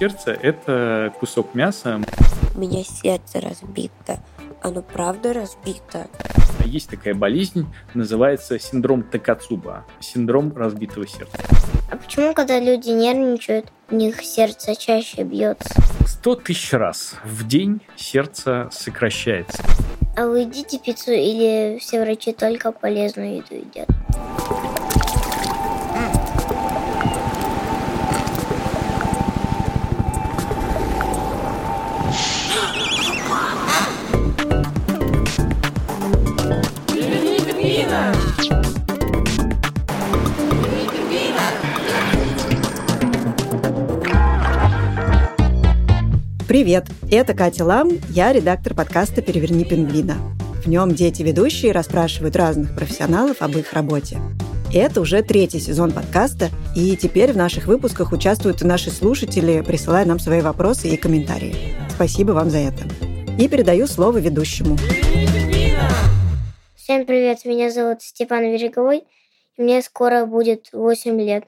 сердце – это кусок мяса. У меня сердце разбито. Оно правда разбито? Есть такая болезнь, называется синдром Такацуба, синдром разбитого сердца. А почему, когда люди нервничают, у них сердце чаще бьется? Сто тысяч раз в день сердце сокращается. А вы едите пиццу или все врачи только полезную еду едят? Привет, это Катя Лам, я редактор подкаста «Переверни пингвина». В нем дети-ведущие расспрашивают разных профессионалов об их работе. Это уже третий сезон подкаста, и теперь в наших выпусках участвуют наши слушатели, присылая нам свои вопросы и комментарии. Спасибо вам за это. И передаю слово ведущему. Всем привет, меня зовут Степан Береговой, и мне скоро будет 8 лет.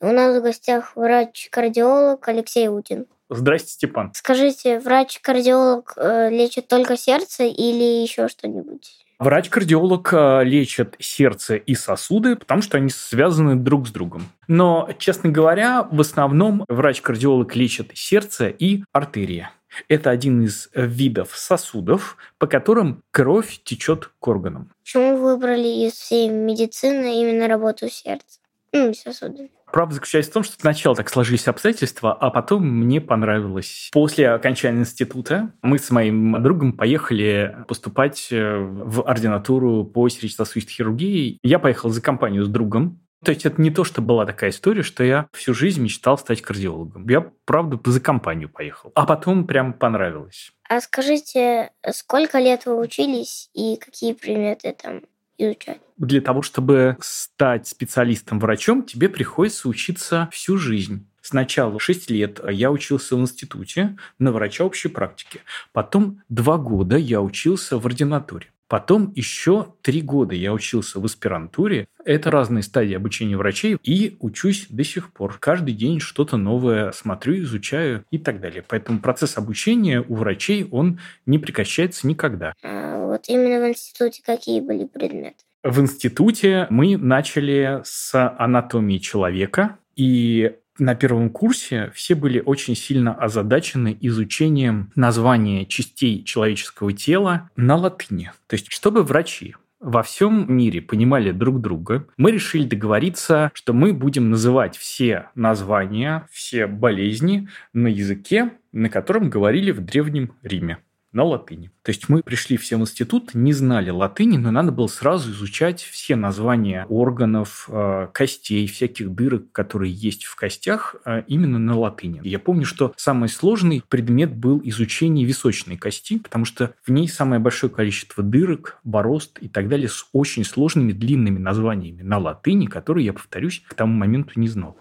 У нас в гостях врач-кардиолог Алексей Утин. Здрасте, Степан. Скажите, врач-кардиолог э, лечит только сердце или еще что-нибудь? Врач-кардиолог э, лечит сердце и сосуды, потому что они связаны друг с другом. Но, честно говоря, в основном врач-кардиолог лечит сердце и артерии. Это один из видов сосудов, по которым кровь течет к органам. Почему вы выбрали из всей медицины именно работу сердца? Сосудами. Правда заключается в том, что сначала так сложились обстоятельства, а потом мне понравилось. После окончания института мы с моим другом поехали поступать э, в ординатуру по сердечно-сосудистой хирургии. Я поехал за компанию с другом, то есть это не то, что была такая история, что я всю жизнь мечтал стать кардиологом. Я, правда, за компанию поехал. А потом прям понравилось. А скажите, сколько лет вы учились и какие предметы там изучать. Для того, чтобы стать специалистом-врачом, тебе приходится учиться всю жизнь. Сначала 6 лет я учился в институте на врача общей практики. Потом 2 года я учился в ординатуре. Потом еще три года я учился в аспирантуре. Это разные стадии обучения врачей. И учусь до сих пор. Каждый день что-то новое смотрю, изучаю и так далее. Поэтому процесс обучения у врачей, он не прекращается никогда. А вот именно в институте какие были предметы? В институте мы начали с анатомии человека. И на первом курсе все были очень сильно озадачены изучением названия частей человеческого тела на латыни. То есть, чтобы врачи во всем мире понимали друг друга, мы решили договориться, что мы будем называть все названия, все болезни на языке, на котором говорили в Древнем Риме на латыни. То есть мы пришли все в институт, не знали латыни, но надо было сразу изучать все названия органов, э, костей, всяких дырок, которые есть в костях, э, именно на латыни. Я помню, что самый сложный предмет был изучение височной кости, потому что в ней самое большое количество дырок, борозд и так далее с очень сложными длинными названиями на латыни, которые, я повторюсь, к тому моменту не знал.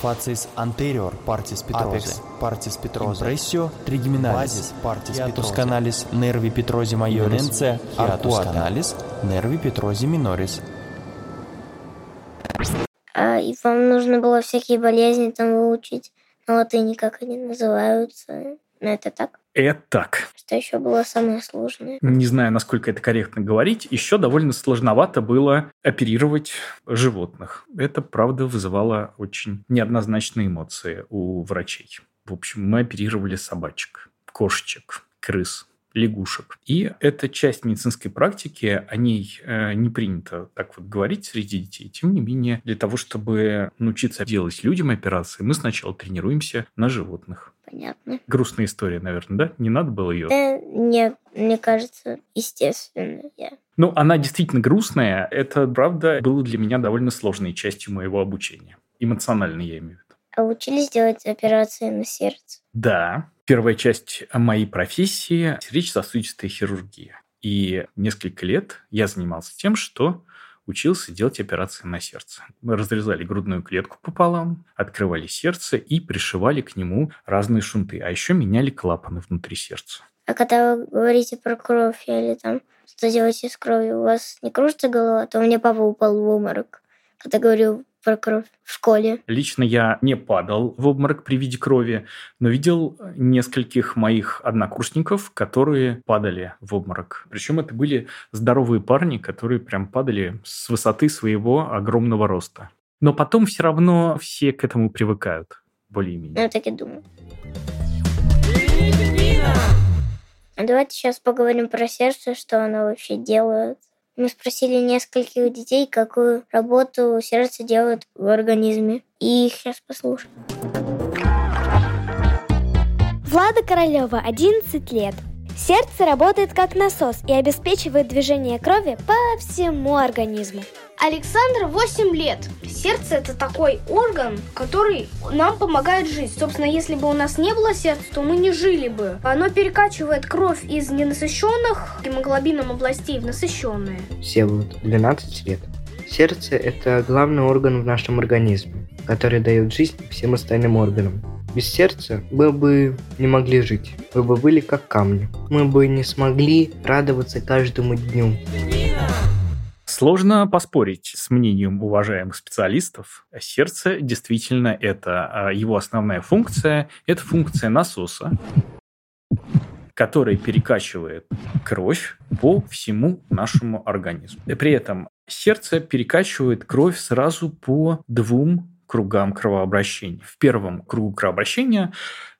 Facies anterior partis petrosi, Apex partis petrosi, impressio trigeminalis, basis partis petrosi, canalis nervi petrosi majoris, canalis nervi petrosi minoris. А, и вам нужно было всякие болезни там выучить на латыни, как они называются. Но это так? Это так. Что еще было самое сложное? Не знаю, насколько это корректно говорить. Еще довольно сложновато было оперировать животных. Это, правда, вызывало очень неоднозначные эмоции у врачей. В общем, мы оперировали собачек, кошечек, крыс, лягушек. И это часть медицинской практики, о ней э, не принято так вот говорить среди детей. Тем не менее, для того, чтобы научиться делать людям операции, мы сначала тренируемся на животных. Понятно. Грустная история, наверное, да? Не надо было ее? Да, нет, мне кажется, естественно. Я... Ну, она действительно грустная. Это, правда, было для меня довольно сложной частью моего обучения. Эмоционально я имею в виду. А учились делать операции на сердце? Да, Первая часть моей профессии – сердечно-сосудистая хирургия. И несколько лет я занимался тем, что учился делать операции на сердце. Мы разрезали грудную клетку пополам, открывали сердце и пришивали к нему разные шунты. А еще меняли клапаны внутри сердца. А когда вы говорите про кровь или там что делаете с кровью, у вас не кружится голова? А то у меня папа упал в обморок, когда говорил про кровь в школе. Лично я не падал в обморок при виде крови, но видел нескольких моих однокурсников, которые падали в обморок. Причем это были здоровые парни, которые прям падали с высоты своего огромного роста. Но потом все равно все к этому привыкают, более-менее. Я так и думаю. А давайте сейчас поговорим про сердце, что оно вообще делает. Мы спросили нескольких детей, какую работу сердце делает в организме. И их сейчас послушаем. Влада Королева, 11 лет. Сердце работает как насос и обеспечивает движение крови по всему организму. Александр 8 лет. Сердце это такой орган, который нам помогает жить. Собственно, если бы у нас не было сердца, то мы не жили бы. Оно перекачивает кровь из ненасыщенных гемоглобином областей в насыщенные. Всеволод, 12 лет. Сердце – это главный орган в нашем организме, который дает жизнь всем остальным органам. Без сердца мы бы не могли жить. Мы бы были как камни. Мы бы не смогли радоваться каждому дню. Сложно поспорить с мнением уважаемых специалистов. Сердце действительно это а, его основная функция. Это функция насоса, который перекачивает кровь по всему нашему организму. При этом сердце перекачивает кровь сразу по двум кругам кровообращения. В первом кругу кровообращения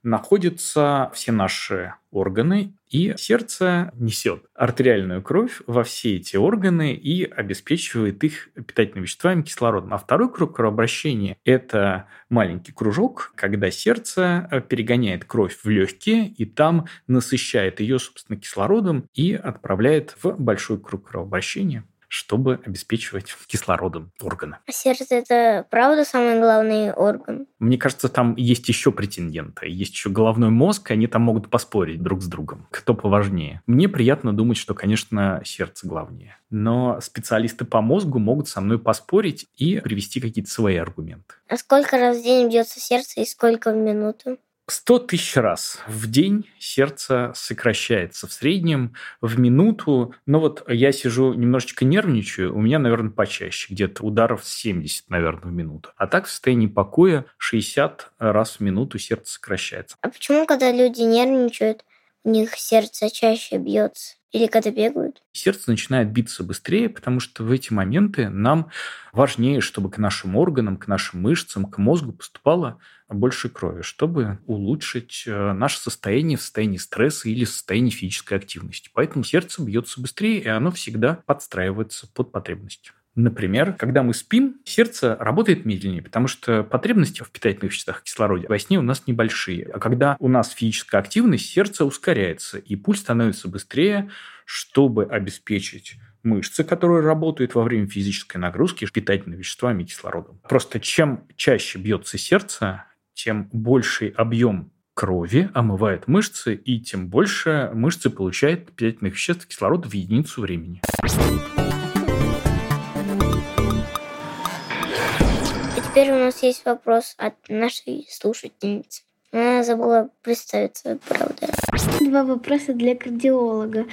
находятся все наши органы, и сердце несет артериальную кровь во все эти органы и обеспечивает их питательными веществами, кислородом. А второй круг кровообращения – это маленький кружок, когда сердце перегоняет кровь в легкие и там насыщает ее, собственно, кислородом и отправляет в большой круг кровообращения чтобы обеспечивать кислородом органы. А сердце это правда самый главный орган? Мне кажется, там есть еще претенденты. Есть еще головной мозг, и они там могут поспорить друг с другом. Кто поважнее. Мне приятно думать, что, конечно, сердце главнее. Но специалисты по мозгу могут со мной поспорить и привести какие-то свои аргументы. А сколько раз в день бьется сердце и сколько в минуту? 100 тысяч раз в день сердце сокращается в среднем в минуту. Но вот я сижу немножечко нервничаю, у меня, наверное, почаще, где-то ударов 70, наверное, в минуту. А так в состоянии покоя 60 раз в минуту сердце сокращается. А почему, когда люди нервничают, у них сердце чаще бьется? Или когда бегают? Сердце начинает биться быстрее, потому что в эти моменты нам важнее, чтобы к нашим органам, к нашим мышцам, к мозгу поступало больше крови, чтобы улучшить э, наше состояние в состоянии стресса или состоянии физической активности. Поэтому сердце бьется быстрее, и оно всегда подстраивается под потребности. Например, когда мы спим, сердце работает медленнее, потому что потребности в питательных веществах кислороде во сне у нас небольшие. А когда у нас физическая активность, сердце ускоряется, и пульс становится быстрее, чтобы обеспечить мышцы, которые работают во время физической нагрузки питательными веществами и кислородом. Просто чем чаще бьется сердце, тем больший объем крови омывает мышцы, и тем больше мышцы получают питательных веществ кислорода в единицу времени. Теперь у нас есть вопрос от нашей слушательницы. Она забыла представиться, правда. Два вопроса для кардиолога.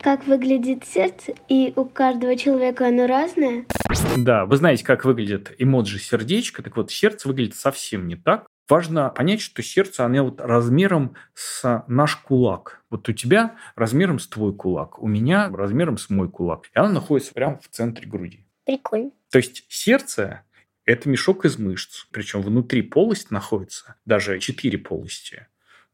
Как выглядит сердце, и у каждого человека оно разное? Да, вы знаете, как выглядит эмоджи сердечко, так вот, сердце выглядит совсем не так. Важно понять, что сердце, оно вот размером с наш кулак. Вот у тебя размером с твой кулак, у меня размером с мой кулак. И оно находится прямо в центре груди. Прикольно. То есть сердце это мешок из мышц. Причем внутри полость находится, даже четыре полости,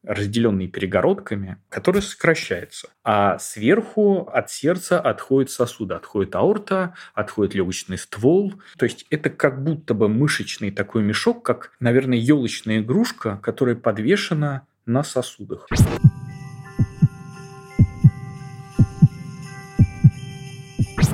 разделенные перегородками, которые сокращаются. А сверху от сердца отходят сосуды. Отходит аорта, отходит легочный ствол. То есть это как будто бы мышечный такой мешок, как, наверное, елочная игрушка, которая подвешена на сосудах.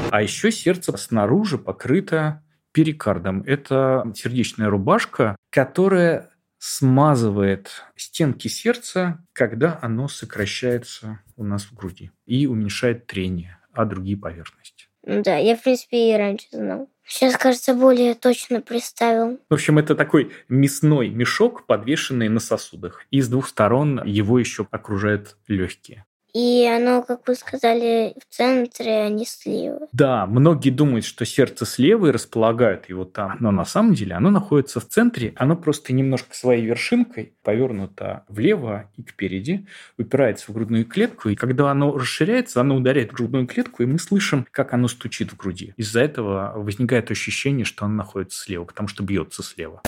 А еще сердце снаружи покрыто перикардом. Это сердечная рубашка, которая смазывает стенки сердца, когда оно сокращается у нас в груди и уменьшает трение, а другие поверхности. Ну да, я, в принципе, и раньше знал. Сейчас, кажется, более точно представил. В общем, это такой мясной мешок, подвешенный на сосудах. И с двух сторон его еще окружают легкие. И оно, как вы сказали, в центре, а не слева. Да, многие думают, что сердце слева и располагают его там, но на самом деле оно находится в центре, оно просто немножко своей вершинкой повернуто влево и кпереди, упирается в грудную клетку, и когда оно расширяется, оно ударяет в грудную клетку, и мы слышим, как оно стучит в груди. Из-за этого возникает ощущение, что оно находится слева, потому что бьется слева.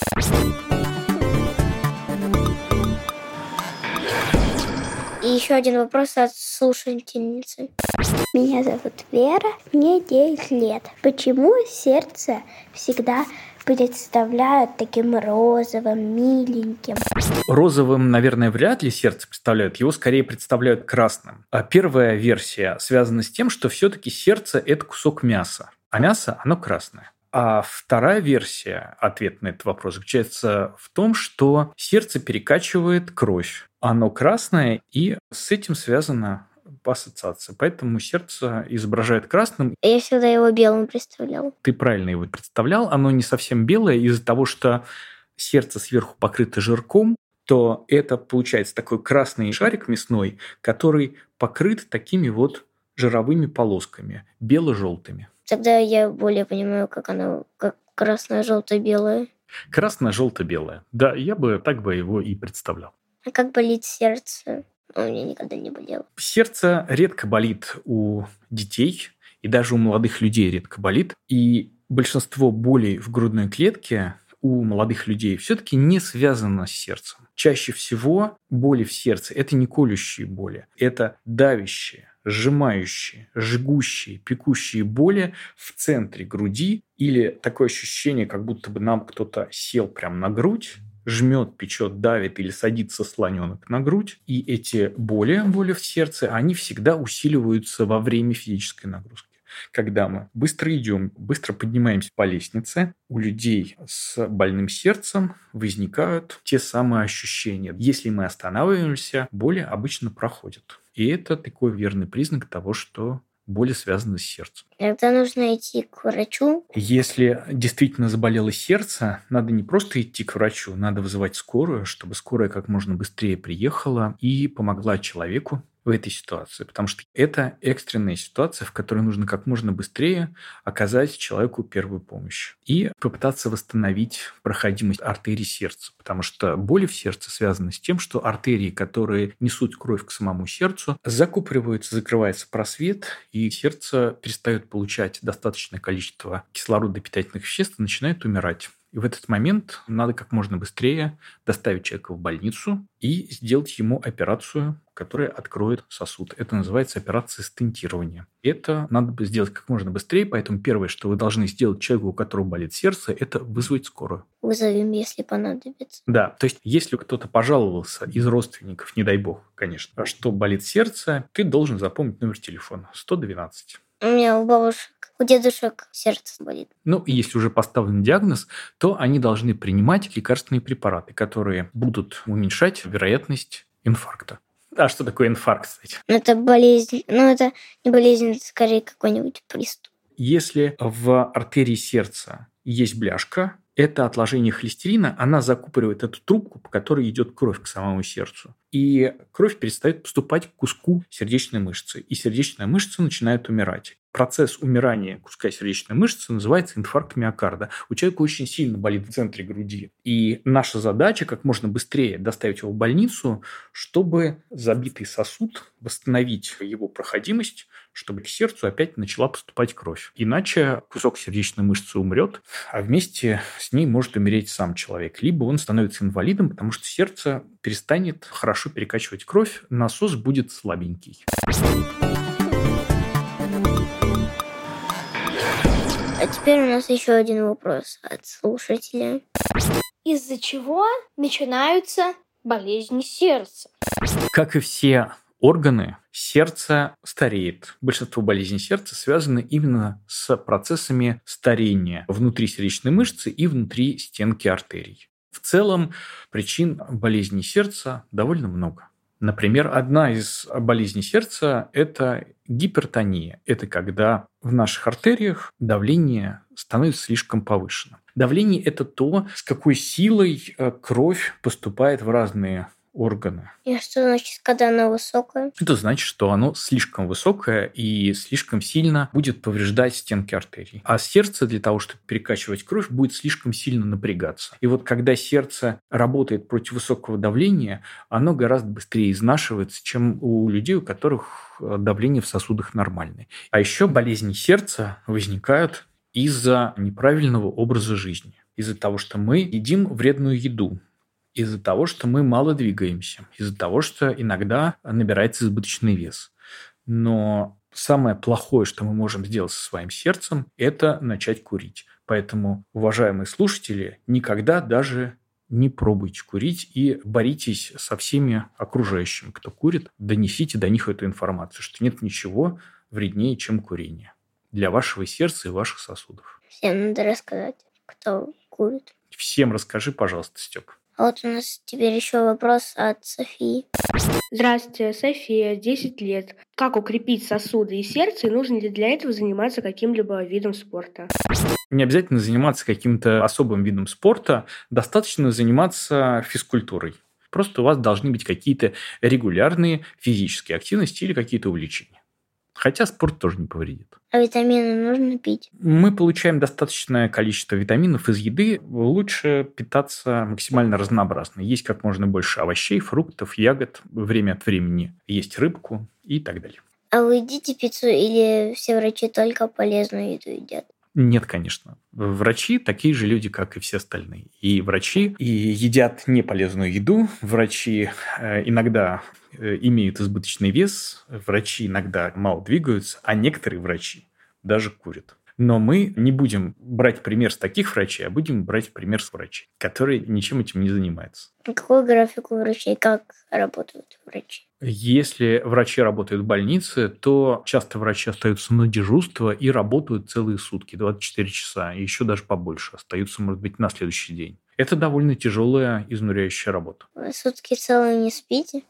И еще один вопрос от слушательницы. Меня зовут Вера, мне 9 лет. Почему сердце всегда представляют таким розовым, миленьким? Розовым, наверное, вряд ли сердце представляют, его скорее представляют красным. А первая версия связана с тем, что все-таки сердце – это кусок мяса, а мясо, оно красное. А вторая версия ответа на этот вопрос заключается в том, что сердце перекачивает кровь. Оно красное, и с этим связано по ассоциации. Поэтому сердце изображает красным. Я всегда его белым представлял. Ты правильно его представлял. Оно не совсем белое из-за того, что сердце сверху покрыто жирком, то это получается такой красный шарик мясной, который покрыт такими вот жировыми полосками, бело-желтыми. Тогда я более понимаю, как оно, как красно-желто-белое. Красно-желто-белое. Да, я бы так бы его и представлял. А как болит сердце? У меня никогда не болело. Сердце редко болит у детей, и даже у молодых людей редко болит. И большинство болей в грудной клетке у молодых людей все-таки не связано с сердцем. Чаще всего боли в сердце – это не колющие боли, это давящие, сжимающие, жгущие, пекущие боли в центре груди или такое ощущение, как будто бы нам кто-то сел прямо на грудь, жмет, печет, давит или садится слоненок на грудь. И эти боли, боли в сердце, они всегда усиливаются во время физической нагрузки. Когда мы быстро идем, быстро поднимаемся по лестнице, у людей с больным сердцем возникают те самые ощущения. Если мы останавливаемся, боли обычно проходят. И это такой верный признак того, что боли связаны с сердцем. Тогда нужно идти к врачу. Если действительно заболело сердце, надо не просто идти к врачу, надо вызывать скорую, чтобы скорая как можно быстрее приехала и помогла человеку в этой ситуации, потому что это экстренная ситуация, в которой нужно как можно быстрее оказать человеку первую помощь и попытаться восстановить проходимость артерий сердца, потому что боли в сердце связаны с тем, что артерии, которые несут кровь к самому сердцу, закупориваются, закрывается просвет, и сердце перестает получать достаточное количество кислорода питательных веществ и начинает умирать. И в этот момент надо как можно быстрее доставить человека в больницу и сделать ему операцию, которая откроет сосуд. Это называется операция стентирования. Это надо сделать как можно быстрее, поэтому первое, что вы должны сделать человеку, у которого болит сердце, это вызвать скорую. Вызовем, если понадобится. Да, то есть если кто-то пожаловался из родственников, не дай бог, конечно, что болит сердце, ты должен запомнить номер телефона 112. У меня у бабушек у дедушек сердце болит. Ну, и если уже поставлен диагноз, то они должны принимать лекарственные препараты, которые будут уменьшать вероятность инфаркта. А что такое инфаркт, кстати? Ну, это болезнь. Ну, это не болезнь, это скорее какой-нибудь приступ. Если в артерии сердца есть бляшка, это отложение холестерина, она закупоривает эту трубку, по которой идет кровь к самому сердцу. И кровь перестает поступать к куску сердечной мышцы. И сердечная мышца начинает умирать процесс умирания куска сердечной мышцы называется инфаркт миокарда. У человека очень сильно болит в центре груди. И наша задача как можно быстрее доставить его в больницу, чтобы забитый сосуд, восстановить его проходимость, чтобы к сердцу опять начала поступать кровь. Иначе кусок сердечной мышцы умрет, а вместе с ней может умереть сам человек. Либо он становится инвалидом, потому что сердце перестанет хорошо перекачивать кровь, насос будет слабенький. А теперь у нас еще один вопрос от слушателя. Из-за чего начинаются болезни сердца? Как и все органы, сердце стареет. Большинство болезней сердца связаны именно с процессами старения внутри сердечной мышцы и внутри стенки артерий. В целом причин болезней сердца довольно много. Например, одна из болезней сердца – это гипертония. Это когда в наших артериях давление становится слишком повышенным. Давление – это то, с какой силой э, кровь поступает в разные органа. И что значит, когда оно высокое? Это значит, что оно слишком высокое и слишком сильно будет повреждать стенки артерий. А сердце для того, чтобы перекачивать кровь, будет слишком сильно напрягаться. И вот когда сердце работает против высокого давления, оно гораздо быстрее изнашивается, чем у людей, у которых э, давление в сосудах нормальное. А еще болезни сердца возникают из-за неправильного образа жизни. Из-за того, что мы едим вредную еду, из-за того, что мы мало двигаемся, из-за того, что иногда набирается избыточный вес. Но самое плохое, что мы можем сделать со своим сердцем, это начать курить. Поэтому, уважаемые слушатели, никогда даже не пробуйте курить и боритесь со всеми окружающими, кто курит. Донесите до них эту информацию, что нет ничего вреднее, чем курение для вашего сердца и ваших сосудов. Всем надо рассказать, кто курит. Всем расскажи, пожалуйста, Степ. А вот у нас теперь еще вопрос от Софии. Здравствуйте, София, 10 лет. Как укрепить сосуды и сердце, и нужно ли для этого заниматься каким-либо видом спорта? Не обязательно заниматься каким-то особым видом спорта, достаточно заниматься физкультурой. Просто у вас должны быть какие-то регулярные физические активности или какие-то увлечения. Хотя спорт тоже не повредит. А витамины нужно пить? Мы получаем достаточное количество витаминов из еды. Лучше питаться максимально разнообразно. Есть как можно больше овощей, фруктов, ягод. Время от времени есть рыбку и так далее. А вы едите пиццу или все врачи только полезную еду едят? Нет, конечно. Врачи такие же люди, как и все остальные. И врачи и едят неполезную еду. Врачи э, иногда имеют избыточный вес. Врачи иногда мало двигаются, а некоторые врачи даже курят. Но мы не будем брать пример с таких врачей, а будем брать пример с врачей, которые ничем этим не занимаются. Какой график у врачей? Как работают врачи? Если врачи работают в больнице, то часто врачи остаются на дежурство и работают целые сутки, 24 часа, и еще даже побольше, остаются, может быть, на следующий день. Это довольно тяжелая, изнуряющая работа. Вы сутки целые не спите?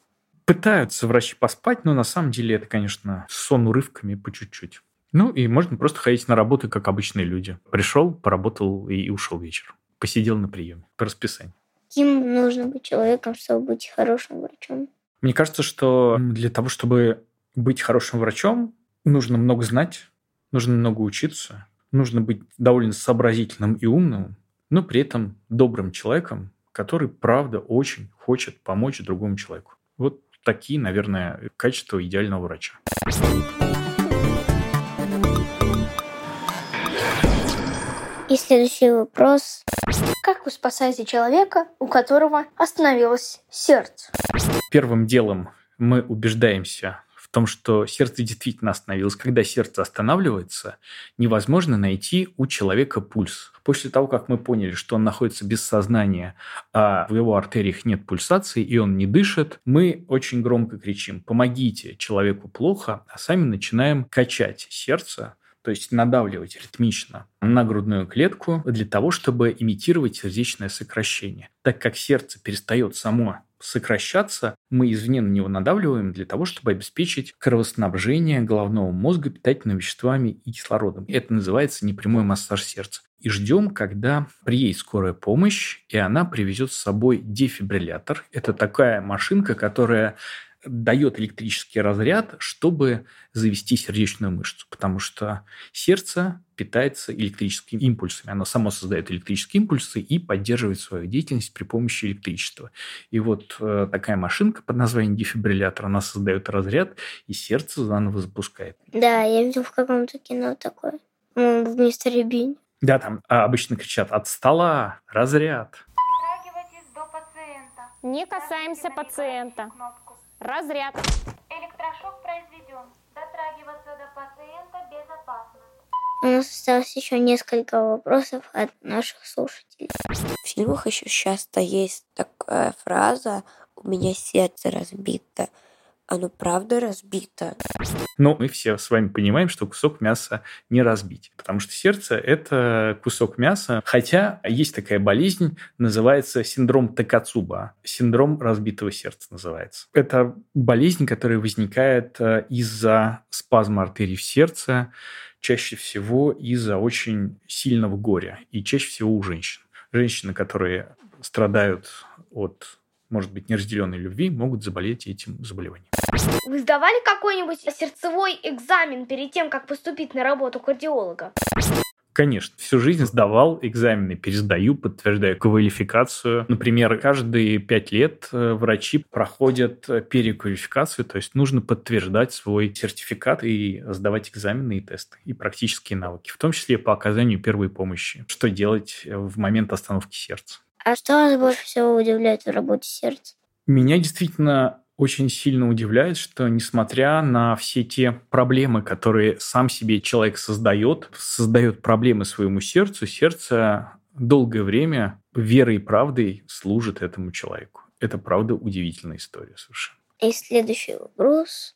Пытаются врачи поспать, но на самом деле это, конечно, сон урывками по чуть-чуть. Ну, и можно просто ходить на работу, как обычные люди. Пришел, поработал и ушел вечер. Посидел на приеме по расписанию. Кем нужно быть человеком, чтобы быть хорошим врачом? Мне кажется, что для того, чтобы быть хорошим врачом, нужно много знать, нужно много учиться, нужно быть довольно сообразительным и умным, но при этом добрым человеком, который, правда, очень хочет помочь другому человеку. Вот такие, наверное, качества идеального врача. И следующий вопрос. Как вы спасаете человека, у которого остановилось сердце? Первым делом мы убеждаемся том, что сердце действительно остановилось. Когда сердце останавливается, невозможно найти у человека пульс. После того, как мы поняли, что он находится без сознания, а в его артериях нет пульсации, и он не дышит, мы очень громко кричим «помогите, человеку плохо», а сами начинаем качать сердце, то есть надавливать ритмично на грудную клетку для того, чтобы имитировать сердечное сокращение. Так как сердце перестает само сокращаться, мы извне на него надавливаем для того, чтобы обеспечить кровоснабжение головного мозга питательными веществами и кислородом. Это называется непрямой массаж сердца. И ждем, когда приедет скорая помощь, и она привезет с собой дефибриллятор. Это такая машинка, которая дает электрический разряд, чтобы завести сердечную мышцу, потому что сердце питается электрическими импульсами. Оно само создает электрические импульсы и поддерживает свою деятельность при помощи электричества. И вот э, такая машинка под названием дефибриллятор, она создает разряд, и сердце заново запускает. Да, я видел в каком-то кино такое. В мистере Бин. Да, там а, обычно кричат «от стола! Разряд!» Не касаемся пациента. Разряд. Электрошок произведен. Дотрагиваться. У нас осталось еще несколько вопросов от наших слушателей. В фильмах еще часто есть такая фраза «У меня сердце разбито». Оно правда разбито? Ну, мы все с вами понимаем, что кусок мяса не разбить, потому что сердце – это кусок мяса, хотя есть такая болезнь, называется синдром Такацуба, синдром разбитого сердца называется. Это болезнь, которая возникает э, из-за спазма артерий в сердце, чаще всего из-за очень сильного горя, и чаще всего у женщин. Женщины, которые страдают от может быть, неразделенной любви, могут заболеть этим заболеванием. Вы сдавали какой-нибудь сердцевой экзамен перед тем, как поступить на работу кардиолога? Конечно, всю жизнь сдавал экзамены, пересдаю, подтверждаю квалификацию. Например, каждые пять лет э, врачи проходят э, переквалификацию, то есть нужно подтверждать свой сертификат и сдавать экзамены и тесты, и практические навыки, в том числе по оказанию первой помощи. Что делать э, в момент остановки сердца. А что вас больше всего удивляет в работе сердца? Меня действительно очень сильно удивляет, что несмотря на все те проблемы, которые сам себе человек создает, создает проблемы своему сердцу, сердце долгое время верой и правдой служит этому человеку. Это правда удивительная история совершенно. И следующий вопрос.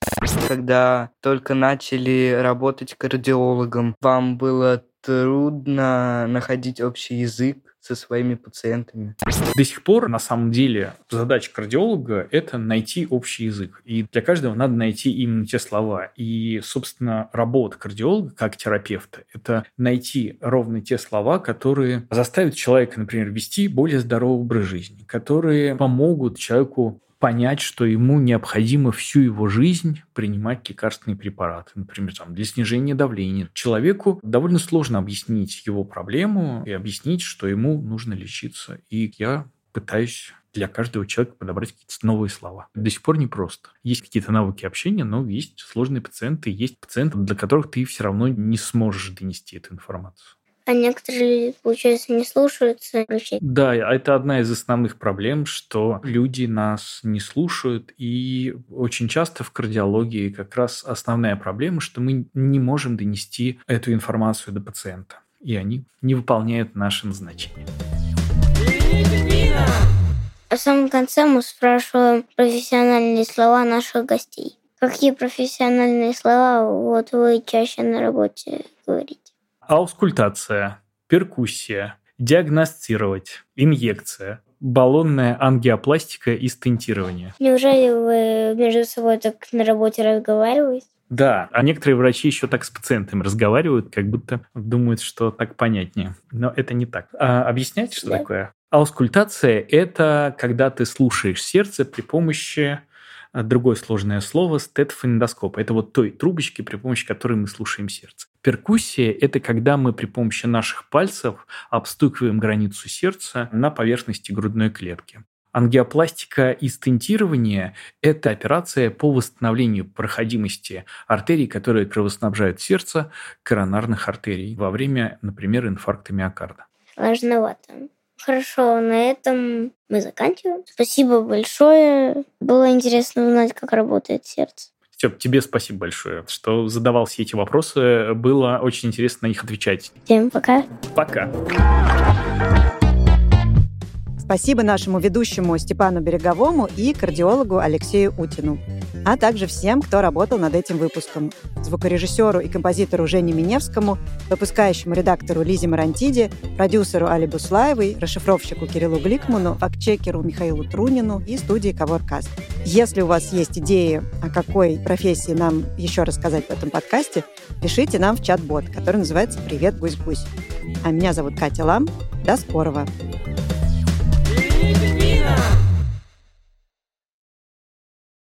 Когда только начали работать кардиологом, вам было трудно находить общий язык со своими пациентами. До сих пор, на самом деле, задача кардиолога – это найти общий язык. И для каждого надо найти именно те слова. И, собственно, работа кардиолога как терапевта – это найти ровно те слова, которые заставят человека, например, вести более здоровый образ жизни, которые помогут человеку понять, что ему необходимо всю его жизнь принимать лекарственные препараты, например, там, для снижения давления. Человеку довольно сложно объяснить его проблему и объяснить, что ему нужно лечиться. И я пытаюсь для каждого человека подобрать какие-то новые слова. До сих пор непросто. Есть какие-то навыки общения, но есть сложные пациенты, есть пациенты, для которых ты все равно не сможешь донести эту информацию. А некоторые получается, не слушаются врачей. Да, это одна из основных проблем, что люди нас не слушают. И очень часто в кардиологии как раз основная проблема, что мы не можем донести эту информацию до пациента. И они не выполняют наше назначение. А в самом конце мы спрашиваем профессиональные слова наших гостей. Какие профессиональные слова вот вы чаще на работе говорите? Аускультация, перкуссия, диагностировать, инъекция, баллонная ангиопластика и стентирование. Неужели вы между собой так на работе разговариваете? Да, а некоторые врачи еще так с пациентами разговаривают, как будто думают, что так понятнее. Но это не так. А объяснять, что да. такое? Аускультация – это когда ты слушаешь сердце при помощи другое сложное слово стетофонендоскоп. Это вот той трубочки, при помощи которой мы слушаем сердце. Перкуссия – это когда мы при помощи наших пальцев обстукиваем границу сердца на поверхности грудной клетки. Ангиопластика и стентирование – это операция по восстановлению проходимости артерий, которые кровоснабжают сердце, коронарных артерий во время, например, инфаркта миокарда. Сложновато. Хорошо, на этом мы заканчиваем. Спасибо большое. Было интересно узнать, как работает сердце. Степ, тебе спасибо большое, что задавал все эти вопросы. Было очень интересно на них отвечать. Всем пока. Пока. Спасибо нашему ведущему Степану Береговому и кардиологу Алексею Утину, а также всем, кто работал над этим выпуском. Звукорежиссеру и композитору Жене Миневскому, выпускающему редактору Лизе Марантиде, продюсеру Али Буслаевой, расшифровщику Кириллу Гликману, фактчекеру Михаилу Трунину и студии Коворкаст. Если у вас есть идеи, о какой профессии нам еще рассказать в этом подкасте, пишите нам в чат-бот, который называется «Привет, гусь-гусь». А меня зовут Катя Лам. До скорого! Believe in